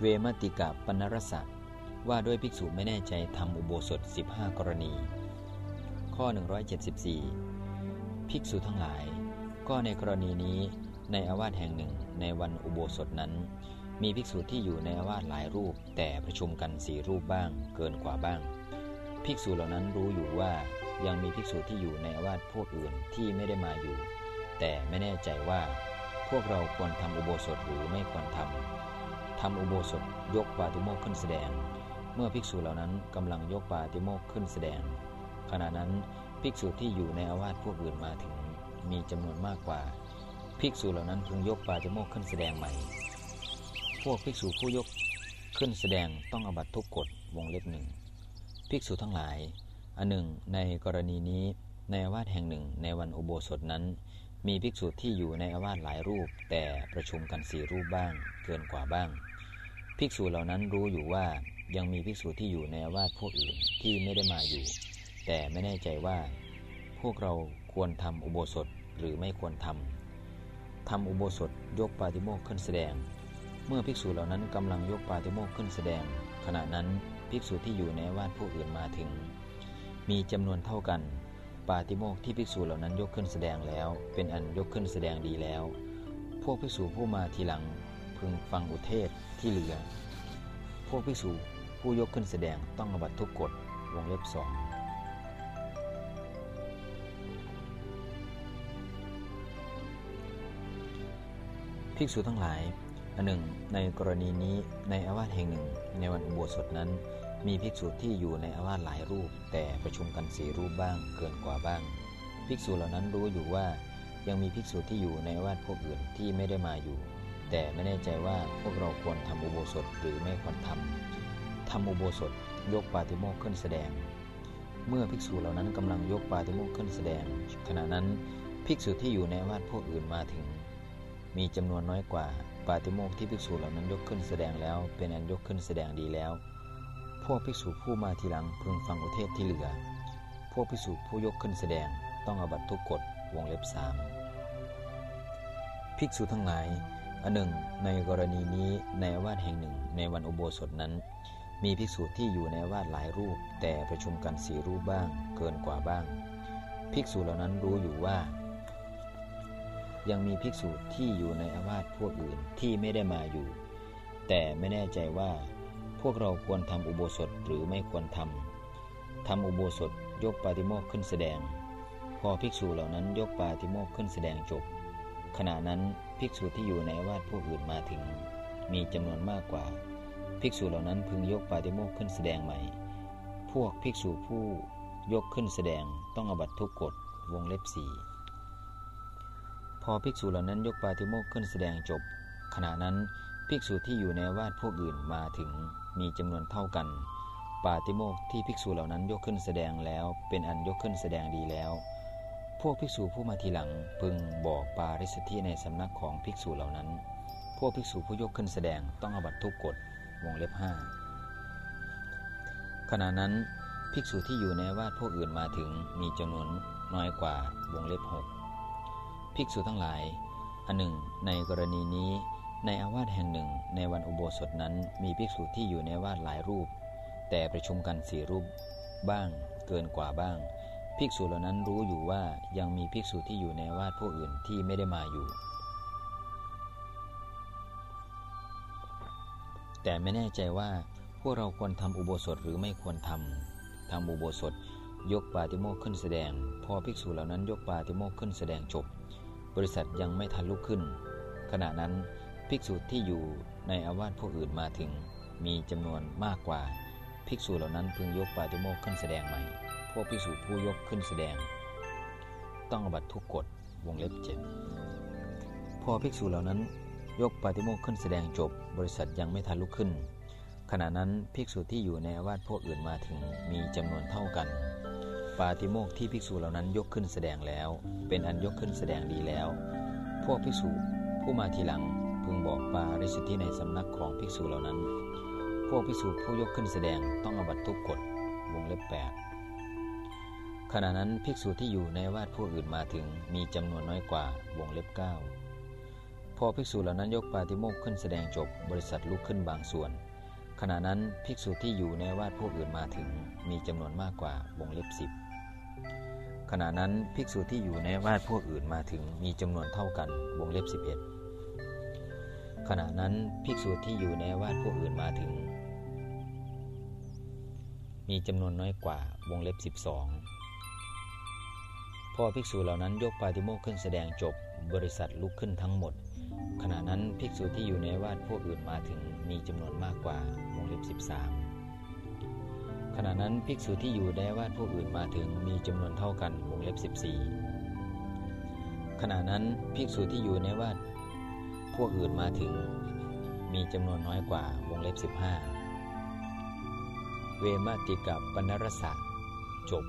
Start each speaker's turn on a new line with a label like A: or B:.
A: เวมติกะปนรสะว่าด้วยภิกษุไม่แน่ใจทำอุโบสถ 15 กรณี ข้อ 174 ภิกษุทั้งหลาย ก็ในกรณีนี้ในอาวาสแห่งหนึ่งในวันอุโบสถนั้น มีภิกษุที่อยู่ในอาวาสหลายรูป แต่ประชุมกันสี่รูปบ้างเกินกว่าบ้าง ภิกษุเหล่านั้นรู้อยู่ว่ายังมีภิกษุที่อยู่ในอาวาสพวกอื่นที่ไม่ได้มาอยู่ แต่ไม่แน่ใจว่า พวกเราควรทำอุโบสถหรือไม่ควรทำทำอุโบสถยกปาติโมกขึ้นแสดง เมื่อภิกษุเหล่านั้นกำลังยกปาติโมกขึ้นแสดง ขณะนั้นภิกษุที่อยู่ในอาวาสพวกอื่นมาถึงมีจำนวนมากกว่า ภิกษุเหล่านั้นพึงยกปาติโมกขึ้นแสดงใหม่ พวกภิกษุผู้ยกขึ้นแสดงต้องอบัตทุกกฎวงเล็บหนึ่งภิกษุทั้งหลาย อันหนึ่ง ในกรณีนี้ในอาวาสแห่งหนึ่งในวันอุโบสถนั้น มีภิกษุที่อยู่ในอาวาสหลายรูป แต่ประชุมกันสี่รูปบ้าง เกินกว่าบ้าง ภิกษุเหล่านั้นรู้อยู่ว่ายังมีภิกษุที่อยู่ในอาวาสพวกอื่นที่ไม่ได้มาอยู่ แต่ไม่แน่ใจว่า พวกเราควรทำอุโบสถหรือไม่ควรทำทำอุโบสถยกปาติโมกขึ้นแสดง เมื่อภิกษุเหล่านั้นกำลังยกปาติโมกขึ้นแสดง ขณะนั้นภิกษุที่อยู่ในอาวาสพวกอื่นมาถึง มีจำนวนเท่ากัน ปาติโมกที่ภิกษุเหล่านั้นยกขึ้นแสดงแล้ว เป็นอันยกขึ้นแสดงดีแล้ว พวกภิกษุผู้มาทีหลังพึงฟังอุเทศที่เหลือ พวกภิกษุผู้ยกขึ้นแสดงต้องอบัตทุกกฎวงเล็บสองภิกษุทั้งหลายอันหนึ่ง ในกรณีนี้ในอาวาสแห่งหนึ่ง ในวันอุโบสถนั้น มีภิกษุที่อยู่ในอาวาสหลายรูป แต่ประชุมกันสี่รูปบ้างเกินกว่าบ้าง ภิกษุเหล่านั้นรู้อยู่ว่า ยังมีภิกษุที่อยู่ในอาวาสพวกอื่นที่ไม่ได้มาอยู่ แต่ไม่แน่ใจว่าพวกเราควรทำอุโบสถหรือไม่ควรทำทำอุโบสถยกปาติโมกขึ้นแสดง เมื่อภิกษุเหล่านั้นกำลังยกปาติโมกขึ้นแสดง ขณะนั้นภิกษุที่อยู่ในอาวาสพวกอื่นมาถึง มีจำนวนน้อยกว่าปาติโมกที่ภิกษุเหล่านั้นยกขึ้นแสดงแล้ว เป็นอันยกขึ้นแสดงดีแล้ว พวกภิกษุผู้มาทีหลังพึงฟังอุเทศที่เหลือ พวกภิกษุผู้ยกขึ้นแสดงต้องอบัตทุกกฎวงเล็บสามภิกษุทั้งหลายอันหนึ่ง ในกรณีนี้ในวาดแห่งหนึ่งในวันอุโบสถนั้น มีภิกษุที่อยู่ในวาดหลายรูป แต่ประชุมกันสี่รูปบ้าง เกินกว่าบ้าง ภิกษุเหล่านั้นรู้อยู่ว่า ยังมีภิกษุที่อยู่ในอาวาสพวกอื่นที่ไม่ได้มาอยู่ แต่ไม่แน่ใจว่า วกเราควรทำอุโบสถหรือไม่ควรทำทำอุโบสถยกปาติโมกขึ้นแสดง พอภิกษุเหล่านั้นยกปาติโมกขึ้นแสดงจบ ขณะนั้นภิกษุที่อยู่ในวาดพวกอื่นมาถึง มีจำนวนมากกว่า ภิกษุเหล่านั้นพึงยกปาติโมกขึ้นแสดงใหม่ พวกภิกษุผู้ยกขึ้นแสดงต้องอบัตทุกกฎวงเล็บสี่พอภิกษุเหล่านั้นยกปาติโมกขึ้นแสดงจบ ขณะนั้น ภิกษุที่อยู่ในวาดพวกอื่นมาถึงมีจำนวนเท่ากัน ปาติโมกที่ภิกษุเหล่านั้นยกขึ้นแสดงแล้ว เป็นอันยกขึ้นแสดงดีแล้ว พวกภิกษุผู้มาทีหลังพึงบอกปาริสธิในสำนักของภิกษุเหล่านั้น พวกภิกษุผู้ยกขึ้นแสดงต้องอบัตทุกกฎวงเล็บห้าขณะนั้นภิกษุที่อยู่ในวาดพวกอื่นมาถึงมีจำนวนน้อยกว่าวงเล็บหกภิกษุทั้งหลายอันหนึ่ง ในกรณีนี้ ในอาวาสแห่งหนึ่งในวันอุโบสถนั้นมีภิกษุที่อยู่ในวาดหลายรูป แต่ประชุมกันสี่รูป บ้างเกินกว่าบ้าง ภิกษุเหล่านั้นรู้อยู่ว่ายังมีภิกษุที่อยู่ในวาดผู้อื่นที่ไม่ได้มาอยู่ แต่ไม่แน่ใจว่าพวกเราควรทำอุโบสถหรือไม่ควรทำทำอุโบสถยกปาติโมกขึ้นแสดง พอภิกษุเหล่านั้นยกปาติโมกขึ้นแสดงจบ บริษัทยังไม่ทันลุกขึ้น ขณะนั้น ภิกษุที่อยู่ในอาวาสพวกอื่นมาถึง มีจำนวนมากกว่า ภิกษุเหล่านั้นพึงยกปาติโมกขึ้นแสดงใหม่ พวกภิกษุผู้ยกขึ้นแสดง ต้องอบัตทุกกฎวงเล็บเจ็ดพอภิกษุเหล่านั้นยกปาติโมกขึ้นแสดงจบบริษัทยังไม่ทันลุกขึ้น ขณะนั้นภิกษุที่อยู่ในอาวาสพวกอื่นมาถึงมีจำนวนเท่ากัน ปาติโมกที่ภิกษุเหล่านั้นยกขึ้นแสดงแล้ว เป็นอันยกขึ้นแสดงดีแล้ว พวกภิกษุผู้มาทีหลัง พึงบอกปาริสิทธิในสำนักของภิกษุเหล่านั้น พวกภิกษุผู้ยกขึ้นแสดงต้องอบัตทุกกฎวงเล็บแปดขณะนั้นภิกษุที่อยู่ในวาดผู้อื่นมาถึงมีจำนวนน้อยกว่าวงเล็บเก้าพอภิกษุเหล่านั้นยกปาติโมกขึ้นแสดงจบบริษัทลุกขึ้นบางส่วน ขณะนั้นภิกษุที่อยู่ในวาดพวกอื่นมาถึงมีจำนวนมากกว่าวงเล็บสิบขณะนั้นภิกษุที่อยู่ในวาดพวกอื่นมาถึงมีจำนวนเท่ากันวงเล็บ 11 ขณะนั้นภิกษุที่อยู่ในวาดพวกอื่นมาถึง มีจำนวนน้อยกว่าวงเล็บ 12พอภิกษุเหล่านั้นยกปาติโมกข์ขึ้นแสดงจบบริษัทลุกขึ้นทั้งหมด ขณะนั้นภิกษุที่อยู่ในวาดพวกอื่นมาถึงมีจำนวนมากกว่าวงเล็บ 13 ขณะนั้นภิกษุที่อยู่ในวาดพวกอื่นมาถึงมีจำนวนเท่ากันวงเล็บ 14 ขณะนั้นภิกษุที่อยู่ในวาด พวกอื่นมาถึง มีจำนวนน้อยกว่าวงเล็บ 15 เวมาติกับปนรสะจบ